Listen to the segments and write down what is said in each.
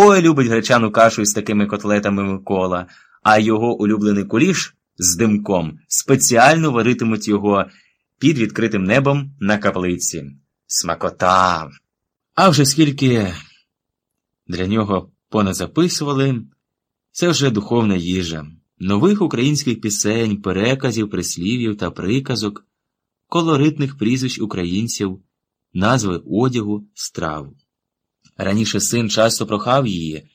Ой, любить гречану кашу із такими котлетами Микола, а його улюблений куліш з димком спеціально варитимуть його під відкритим небом на каплиці. Смакота! А вже скільки для нього поназаписували, це вже духовна їжа, нових українських пісень, переказів, прислів'їв та приказок, колоритних прізвищ українців, назви одягу, страв. Раніше син часто прохав її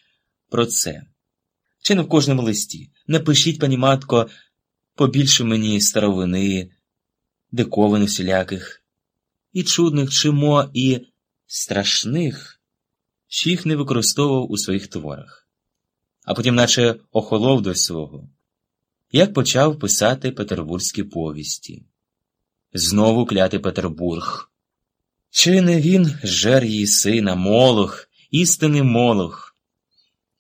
про це. Чи не в кожному листі. Напишіть, пані матко, побільше мені старовини, диковин усіляких, і чудних, чимо, і страшних, що їх не використовував у своїх творах, а потім, наче охолов до свого, як почав писати петербурзькі повісті. Знову клятий Петербург. Чи не він жер її сина, молох, істинний молох?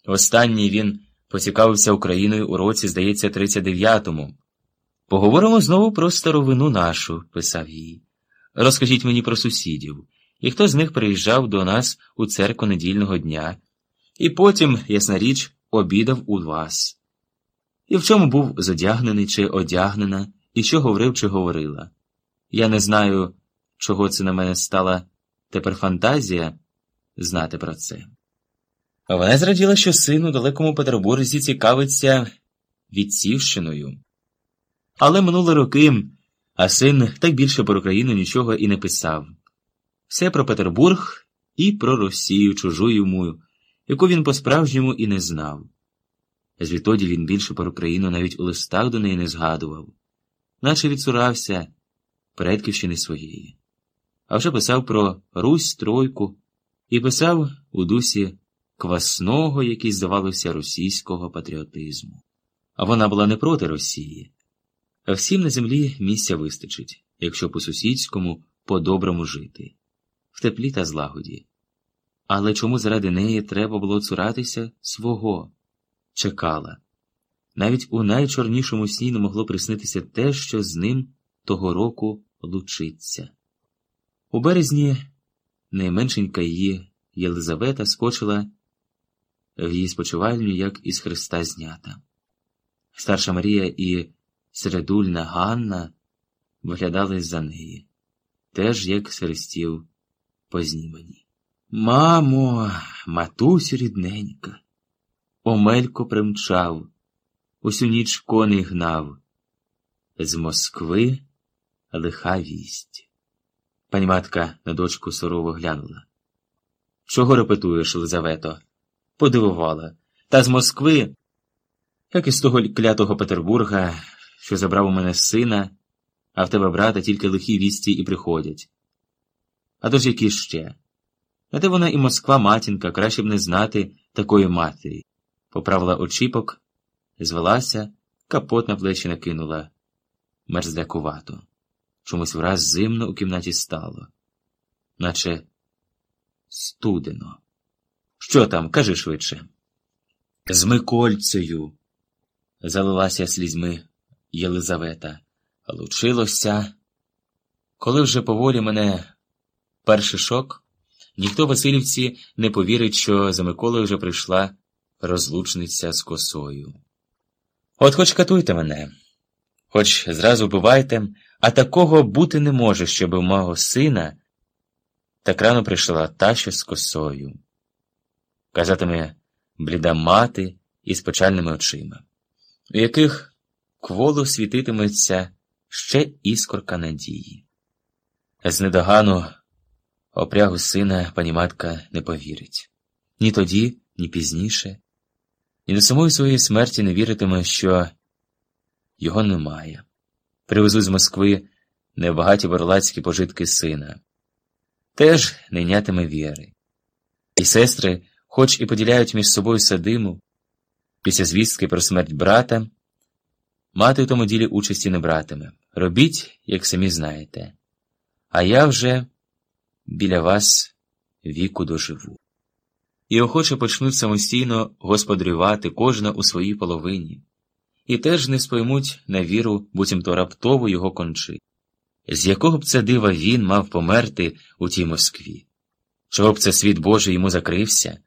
Останній він поцікавився Україною у році, здається, 39-му. Поговоримо знову про старовину нашу, писав їй. Розкажіть мені про сусідів, і хто з них приїжджав до нас у церкву недільного дня, і потім, ясна річ, обідав у вас. І в чому був зодягнений чи одягнена, і що говорив чи говорила. Я не знаю, чого це на мене стала тепер фантазія знати про це. Вона зраділа, що син у далекому Петербурзі цікавиться відсівщиною. Але минули роки, а син так більше про Україну нічого і не писав. Все про Петербург і про Росію, чужу йому, яку він по-справжньому і не знав. Звідтоді він більше про Україну навіть у листах до неї не згадував, наче відсурався предківщини своєї. А вже писав про Русь Тройку і писав у дусі квасного, який здавалося, російського патріотизму. А вона була не проти Росії. А всім на землі місця вистачить, якщо по сусідському по-доброму жити, в теплі та злагоді. Але чому заради неї треба було цуратися свого? Чекала. Навіть у найчорнішому сні не могло приснитися те, що з ним того року лучиться. У березні найменшенька її Єлизавета скочила в її спочивальню, як із Христа знята. Старша Марія і середульна Ганна виглядали за неї, теж як серестів познімані. Мамо, матусю рідненька, Омелько примчав, усю ніч коней гнав. З Москви лиха вість. Пані матка на дочку сурово глянула. Чого репетуєш, Лизавето? Подивувала. Та з Москви, як із того клятого Петербурга, що забрав у мене сина, а в тебе брата тільки лихі вісті і приходять. А то ж які ще? А де вона і Москва матінка, краще б не знати такої матері. Поправила очіпок, звелася, капот на плечі накинула. Мерздякувато. Чомусь враз зимно у кімнаті стало, наче студено. Що там, кажи швидше. З Микольцею, залилася слізьми Єлизавета. Лучилося. Коли вже поволі мене перший шок, ніхто Васильівці не повірить, що за Миколою вже прийшла розлучниця з косою. От хоч катуйте мене, хоч зразу вбивайте, а такого бути не може, щоб у мого сина так рано прийшла та, з косою. Казатиме бліда мати із печальними очима, у яких кволо світитиметься ще іскорка надії. З недогану опрягу сина пані матка не повірить ні тоді, ні пізніше, і до самої своєї смерті не віритиме, що його немає. Привезу з Москви небагаті ворлацькі пожитки сина, теж не йнятиме віри. І сестри, хоч і поділяють між собою садиму, після звістки про смерть брата, мати в тому ділі участі не братиме. Робіть, як самі знаєте, а я вже біля вас віку доживу. І охоче почнуть самостійно господарювати кожна у своїй половині, і теж не споймуть на віру, буцімто раптово його кончи. З якого б це дива він мав померти у тій Москві? Чого б це світ Божий йому закрився?